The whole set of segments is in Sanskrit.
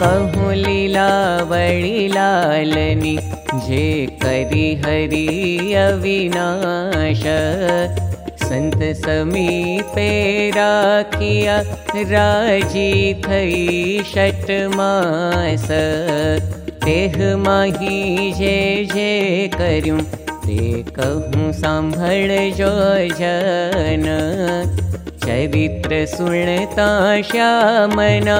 कहूँ लीला बड़ी लालनी जे करी हरि अविनाश। संत समीपे राखिया राजी थई शट मास। तेह माही जे करूं ते कहूँ सांभळ जो जन चरित्र सुनता श्यामना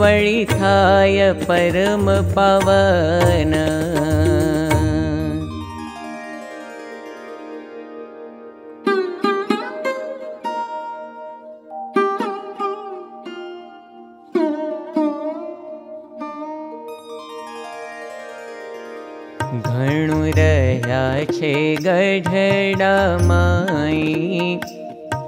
वळी थाय परम पवन। घणु रह्या छे गढडा माई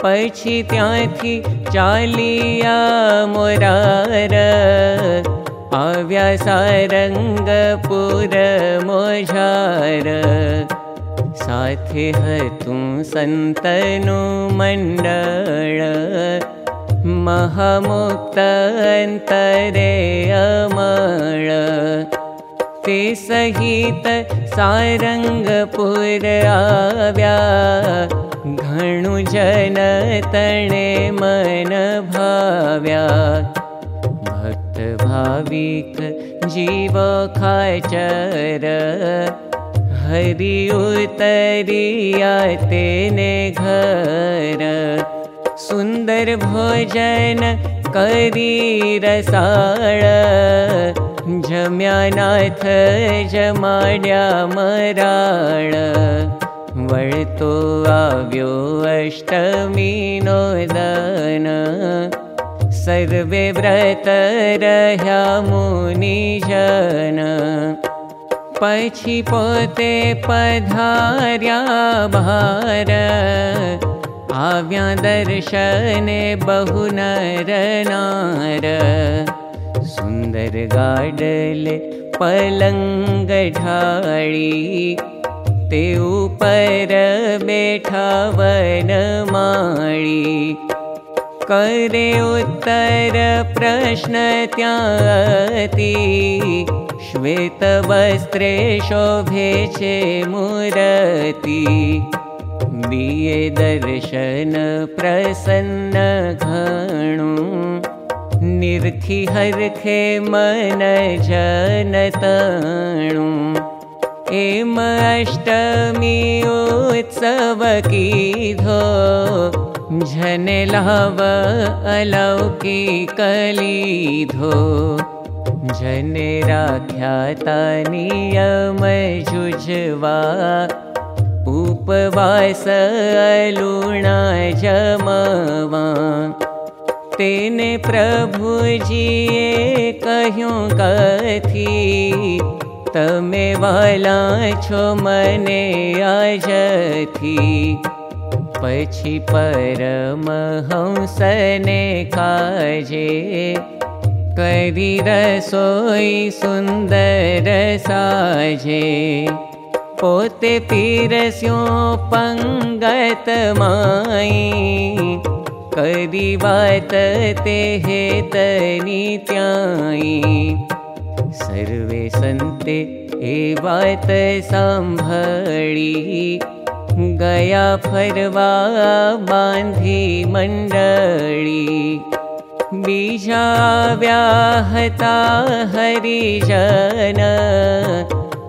પછી ત્યાંથી ચાલિયા મોરાર આવ્યા સારંગપુર મોજાર સાથે હતું સંતનું મંડળ महामुक्त अन्तरे अमळ ते सहित सारङ्गपुर आव्या जन तणे मन भाव्या। भक्त भाविक जीव खाचर। हरि उतरिया तेने घर। सुन्दर भोजन करी रसाळ। जम्यानाथ जमाड्या मराळ वर्तो अष्टमी नो दन सर्वे व्रतर्यामुनि शन पोते पधार्या भार्या दर्शने बहु नरनार सन्दर गाडल पलङ्गी ते उपर बेठा वन माळी करे उत्तर प्रश्न त्याति। श्वेत वस्त्रे शोभे छे मूरति। दिये दर्शन प्रसन्न घणु। निर्खि हरखे मन जन तणु एम अष्टमी उत्सव कीधो। झन लव अलौकी राख्याता नियम जुझवा उपवास उपवासलुणा जमवा। तेन प्रभुजिये कहूँ कथी। તમે વાલા છો મને આજથી પછી પરમહંસને કાજે કરી રસોઈ સુંદર સાજે પોતે પીરસ્યો પંગત માઈ કરી વાત તે હેતની ત્યાઈ सर्वे सन्ते ए वाभी गया फरवा बाधि मण्डी विषाव्यारिशन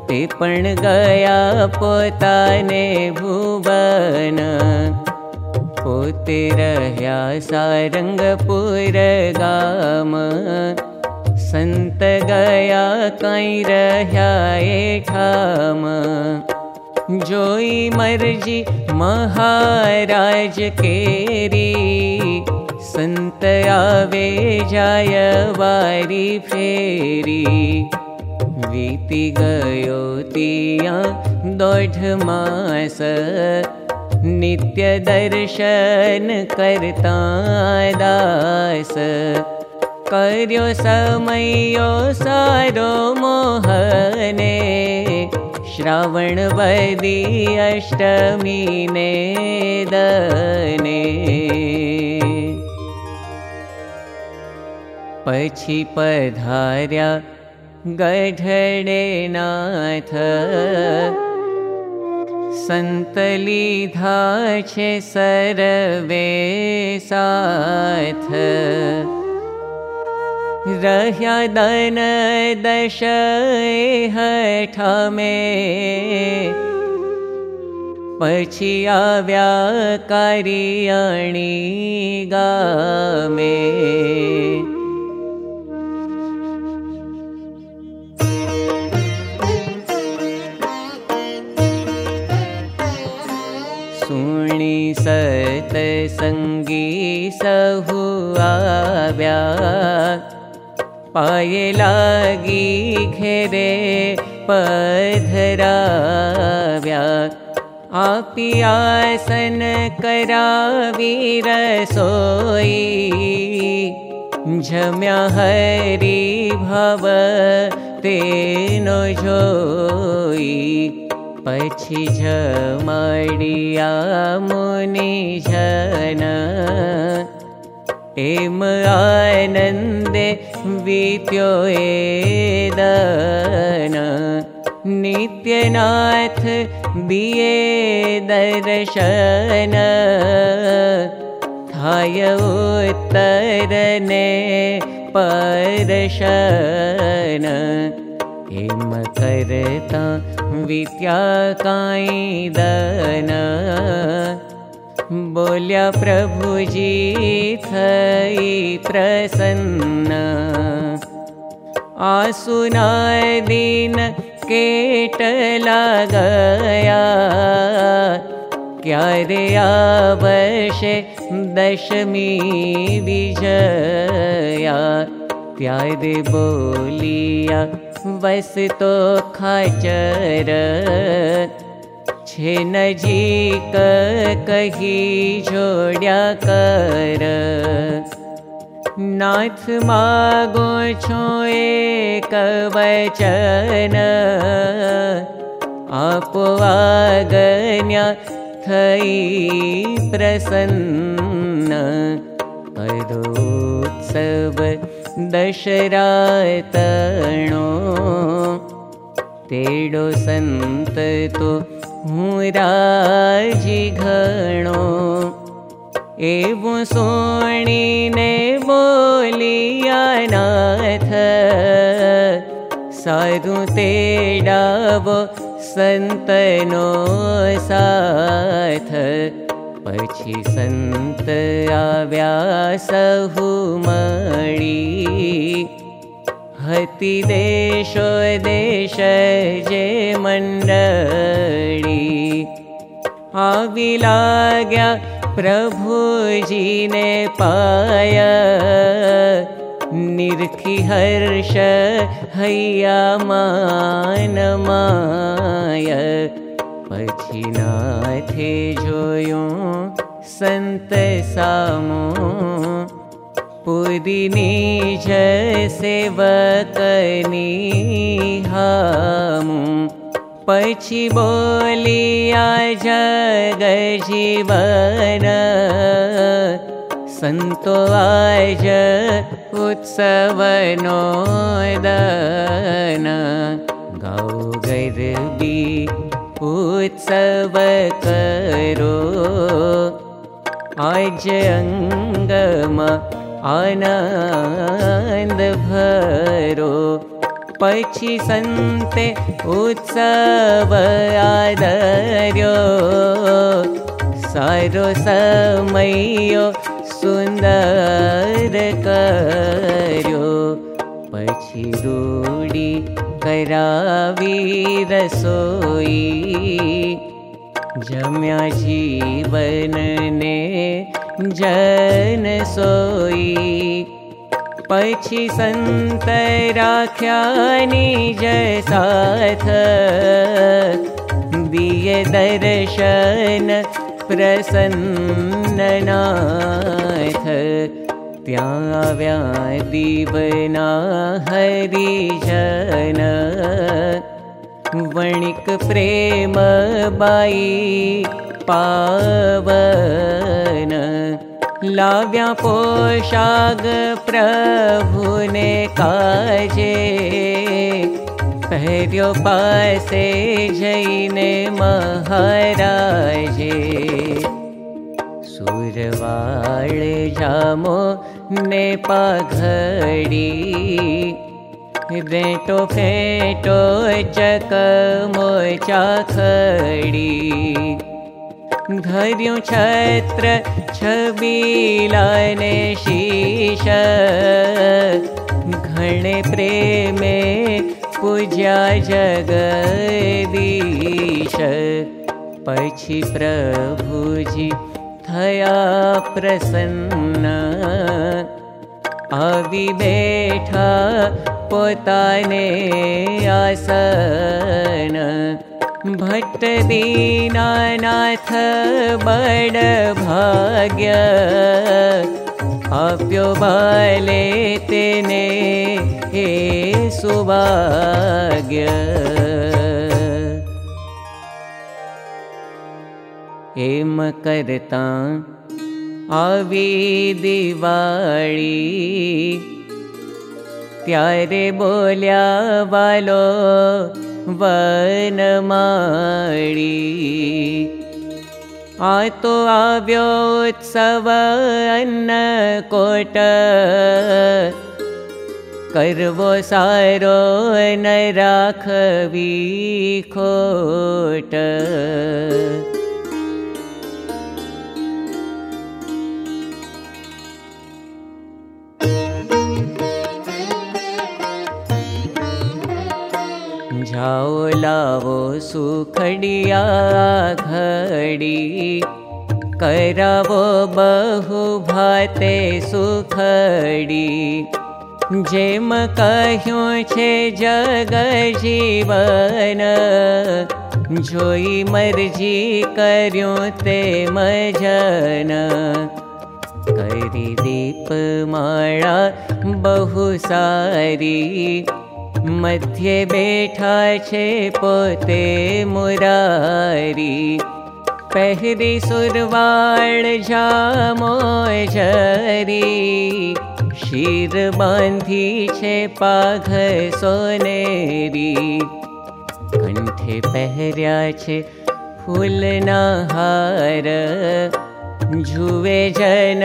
ते पण गया पोताने भुवन। पोते रह्या सारङ्गपुर गाम संत गया कार्याोि मर्जि महाराज केरी। संत आवे जाय वारी फेरी। वीति गयो तिया तया दोढमास नित्य दर्शन करता दास। समयो सारो मोहने। श्रावण वदी अष्टमी ने दने। पछी पधार्या गढडे नाथ संतलीधा छे सरवे साथ रह्या दन दश हठमे पछी आव्या कारियाणी गामे। सुणी सत संगी सहु आव्या पाये लागी घेरे पधराव्या। आपियासन करावी रसोई। जम्या हरि जोई। पछी जमडिया मुनि जन। आनन्दे बिये दर्शन। थाय उत्तरने परशन। एम करता विद्या काई दन बोल्या प्रभुजी थई प्रसन्न। आसुना दिन गया। क्यारे आवशे दशमी विजया। त्यारे बोलिया बस तो खाचर नजीक कही कर। नाथ मागो थई प्रसन्न। करोत्सव दशरातणो तेडो संत तो रा एब सोणि ने बोलियानाथ साधु तेडावो सन्त पशी सन्त्या सहुणि देशो देश जण्ड आविलाग्या प्रभुजीने पाय। निर्खि हर्ष हैया मानमाय पछी नाथे जोयो संत सामो। पुदिनी सेवकनी हामु पछी बोलिया जग जीवन संतो आज उत्सवनो गौ गरबी उत्सव करो। आज अङ्गमा आनन्द भरो पछी सन्ते उत्सव आदर्यो सारो सुन्दर कर्यो पछी रूडी करावी रसोई जम्या जीवन ने जन सोई पक्षी संत राख्यानी जसाथ दिए दर्शन प्रसन्ननाथ त्याव्या दीवना हरिजन वणिक प्रेम बाई पावन लाव्या पोशाग प्रभुने काजे पहर्यो पासे जैने महाराजे। सुरवाळ जामो ने फेटो चक मोचा खड़ी धर्यु छत्र छबीलाने शीश। घणे प्रेमे पूज्या जगदीश। पछी प्रभुजी थया प्रसन्न। आवि बेठा पोताने आसन भट्ट दीनानाथ बड़ भाग्य। आप्यो बाले तेने हे सुभाग्य एम करता आवी दिवाळी। त्यारे बोल्या वालो आ तो आव्योत्सव अन्न कोट करवो सारो न राखवी खोट जाओ लावो सुखड़िया घड़ी। करावो बहु भाते सुखड़ी। जेम जग जीवन ते मजन। करी दीप माळा बहु सारी मध्ये बैठा पोते मुरारी। पहरी सुरवाड़ जामो जरी। शीर बांधी सोनेरी। कंठे पहर्या हार जुवे जन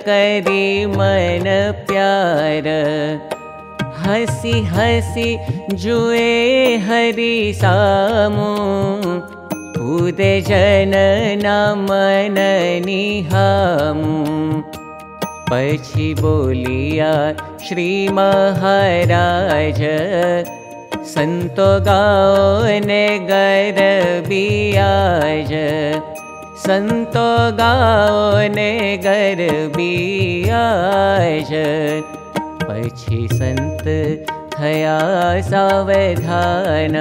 करी मन प्यार हसी हसी जुए हरि सामो। उदे जन मन निहामु। पछी बोलिया श्री महाराज संतो गाओ ने गर बियाज संत थया सावधान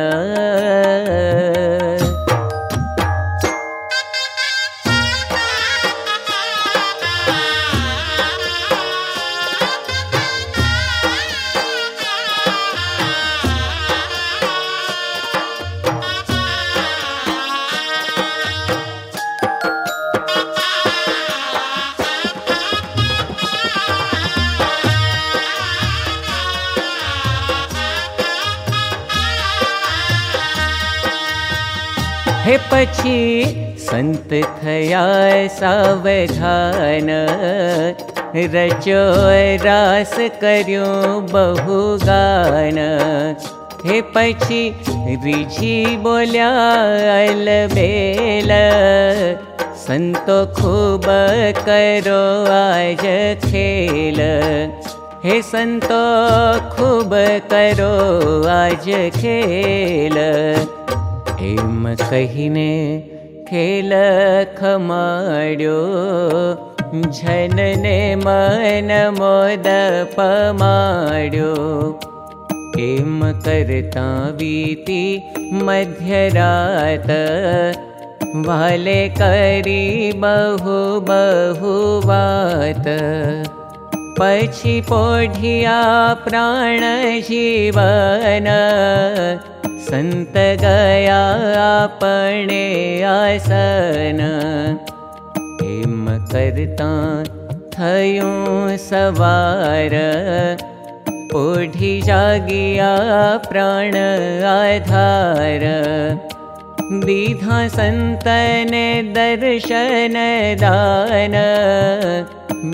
हे पछी संत थया सावधान। रचो रास कर्यो बहु गान हे पछी रिझी बोल्या बेल संतो खूब करो आज खेल। हे संतो खूब करो आज खेल झनने मन मोद पमाड्यो। एम वीती मध्यरात वाले करी बहु बहु वात। पछी पोढिया प्राण जीवन संत गया अपने आसन। हेम करता थयूं सवार। पोढी जागिया प्राण आधार। दीधा संतने दर्शन दान।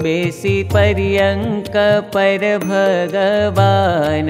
बेसी पर्यङ्क पर भगवान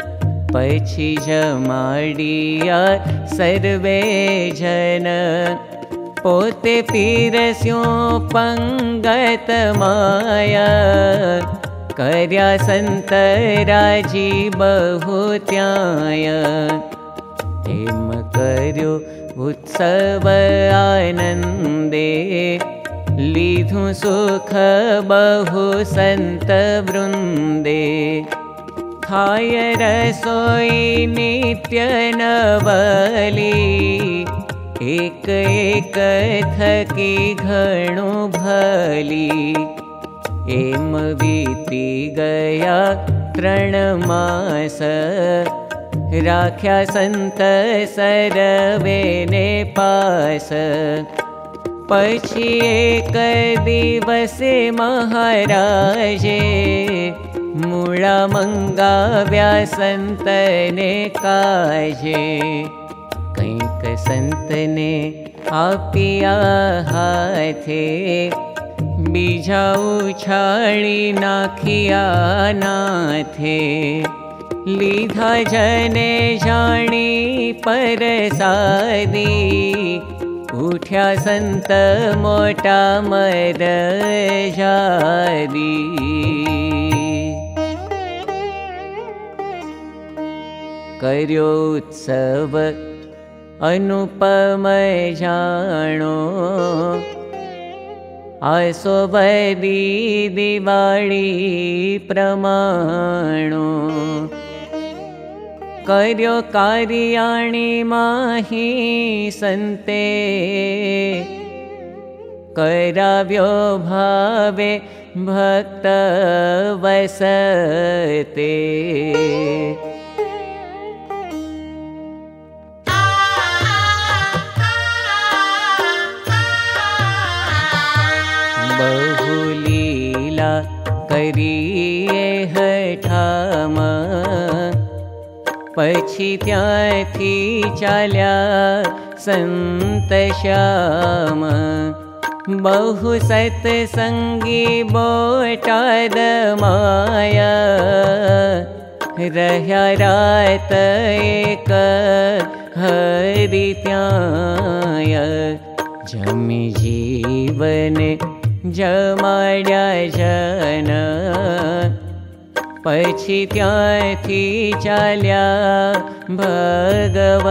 पछी जमाडिया सर्वे जन पोते पीरस्यो पङ्गत माया। कर्या सन्तराजी बहुत्याय। हेम कर्यो उत्सव आनन्दे। लीधु सुख बहु सन्त वृन्दे खाय रसोई नित्य नवली एक एक थकी घणु भली। एम बीती गया त्रण मास राख्या संत पास। पछी एक दिवसे महाराजे मूळा मंगाव्या संतने काजे कैक संतने आपिया हाथे बीजा उछाड़ी नाखिया नाथे लीधा जने जानी पर उठ्या मर जादी कर्यो उत्सव अनुपम जाणो बदी दिवाळी प्रमाणो। कर्यो कार्याणि माही सन्ते कराव्यो भावे भक्त वसते बहुलीला करिए हठाम। पछी त्याथी चाल्या संत श्याम। बहु सत्संगी बोटाद माया। रह्या रात एक हरित्याय जमी जीवन जमाड्या जन पछी त्याथी चाल्या भगवन।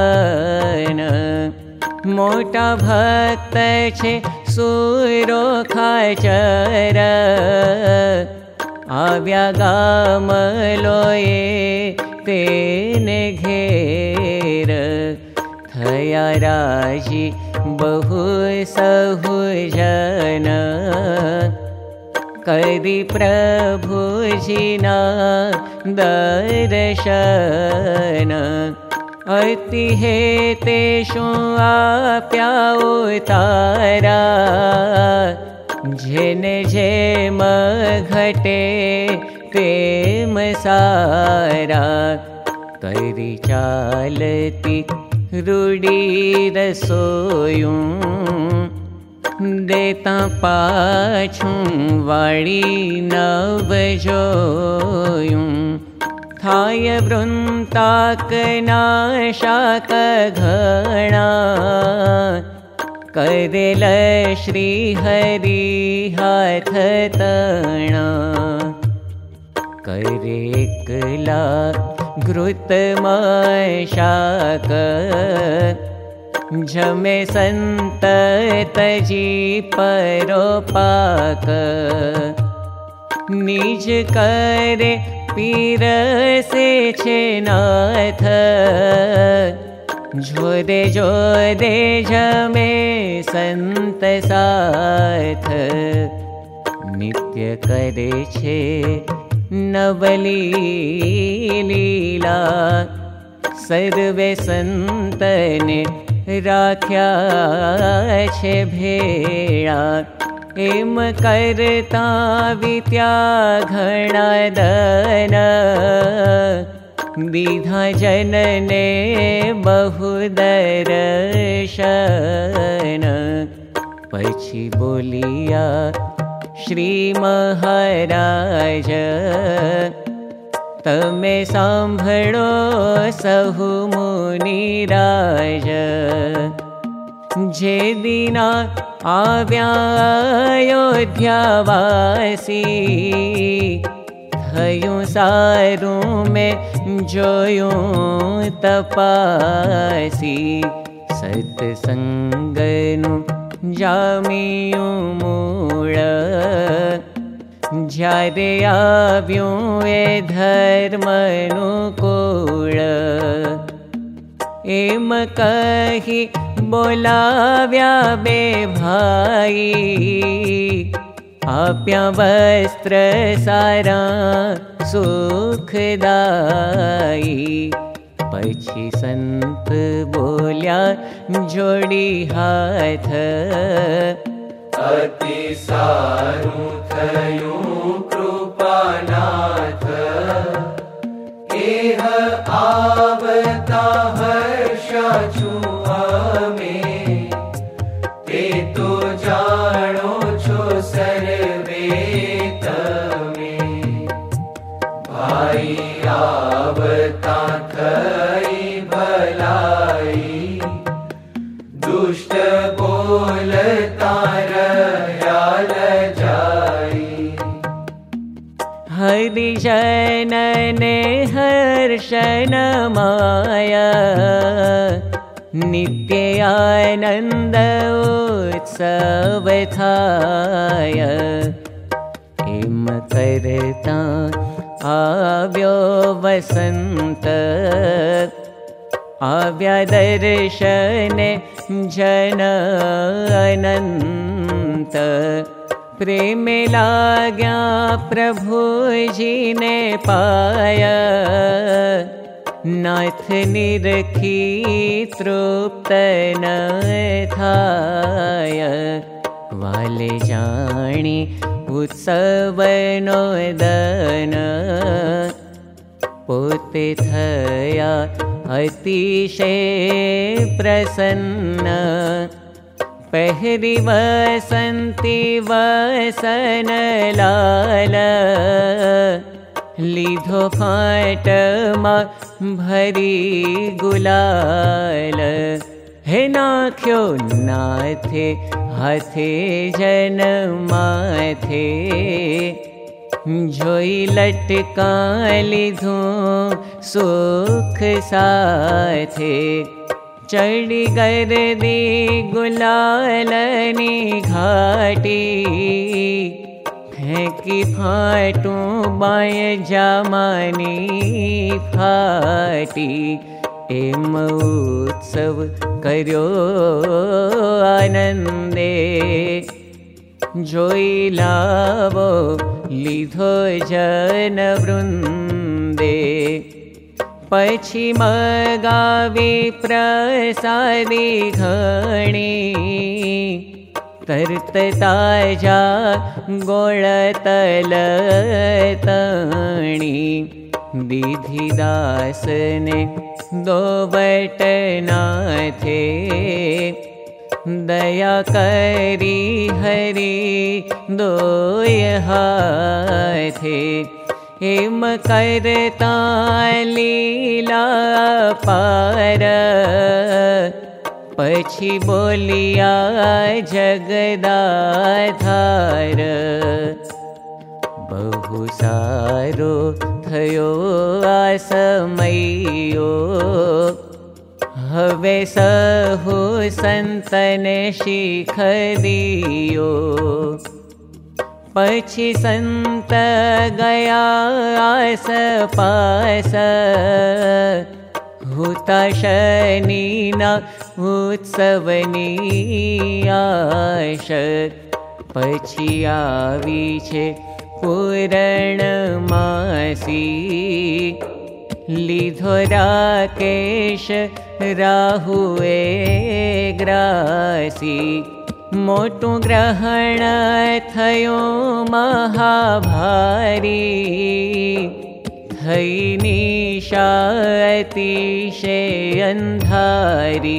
मोटा भक्त सुरो लोये तेने घेर थया राजी बहु सहु जन। करि प्रभुजिना दर्शन। अति हे तेषु आप्या उतारा जेन जेम घटे प्रेम सारा। करि चालती रूढी रसोयूं देता पाछू वाड़ी नव जोयूं थाय वृंताक नाशाक घणा करेल श्री हरि हाथ तणा। करे कला घृत शाक। जमे संत तजी परोपाक। निज करे पीर से छे नाथ। जोरे जोरे जमे संत साथ। नित्य करे छे नवली लीला सर्वे संतने राख्या छे भेड़ा। एम करता घणा दन। विधा जनने बहु दर्शन पछी बोलिया श्री महाराज तमे साम्भो सहु मुनिराज जे दिना आव्यायोध्यावासी थयूं सारूं में जोयूं तपासी सत्सङ्गनु जामियूं मूळ ज्यारे आव्यूं ए धर्मनुकूळ। एम कही बोलाव्या बे भाई। आप्या वस्त्र सारा सुखदाई पछी संत बोल्या जोड़ी हाथ। अति सारू थयूं कृपानाथ। एह आवता हर्षा छुआमे ते तो जानो छो सर्वे तमे भाई आवता थई भलाई दुष्ट बोलता रयाल जाई। हरिजनने हर्षन माया। नित्य आनन्द उत्सव थाय। एम करता आव्यो वसन्त आव्या दर्शने जन अनन्त। प्रेम लाग्या प्रभुजी ने पाया। नाथ निरखी तृप्त न थाय वाले जाणी उत्सवनो दन पोते थया अतिशय प्रसन्न। पहरी वसन्ति वसन लाल लीधो फाटमा भरी गुलाल। हे नाख्यो नाथे हाथे जन माथे लटका लीधो सुख साथे चढ़ी कर दी गुलालनी घाटी। फेंकी फाटू बाय जामानी फाटी एम उत्सव कर्यो आनंदे। जोई लावो लीधो जन वृंदे पछी मगावी प्रसादी घणी। तरत ताजा गोळ तल तणी विधिदासने दो बटना थे दया करी हरि दोय हाथे हेम करता लीला पार। पछी बोलिया जगदाधार। बहु सारो थयो समयो सहु दियो। पछी संत गया आस पास। हुता शनीना उत्सवनी आश। पछी आवी छे पूरणमासी लिधो राकेश हुवे ग्रसि। मोटु ग्रहणी हैनि शातिशे अन्धारि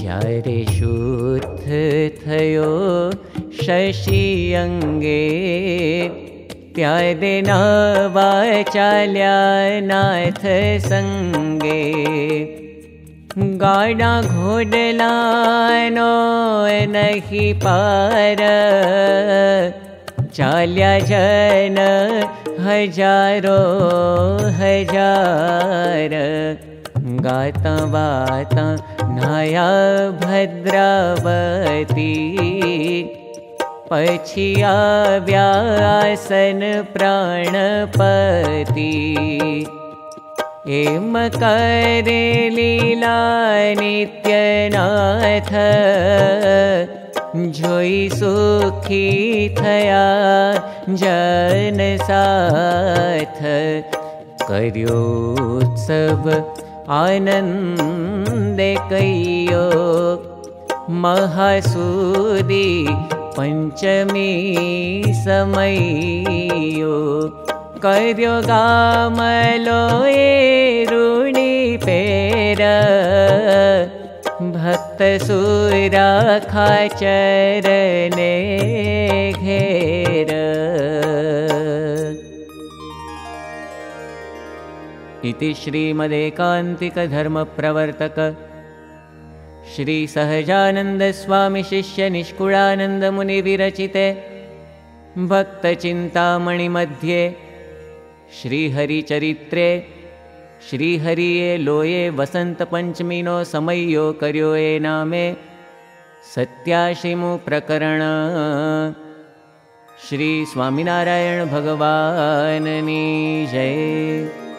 जारे शुद्ध शशि अङ्गे त्या दिना वय चाल्या ना सङ्गी गाडा घोडलानो नहि पार। चाल्या जन हजारो हजार। गाता वाता नाया भद्रावती। पछिया व्यासन प्राणपति। एम करे लीला नित्यनाथ जोई सुखी थया जन साथ। कर्योत्सव आनन्दे कयो महासुदी पञ्चमी समयो कर्यो गामलो ए ऋणी पेर। भक्त सुरा खाचरने घेर। इति श्रीमदेकान्तिकधर्मप्रवर्तक श्रीसहजानन्दस्वामिशिष्यनिष्कुळानन्दमुनिविरचिते भक्तचिन्तामणिमध्ये श्रीहरिचरित्रे श्रीहरिये लोये वसन्तपञ्चमीनो समयो कर्यो ए नामे सत्याशिमु प्रकरण। श्री स्वामिनारायण भगवाननी जय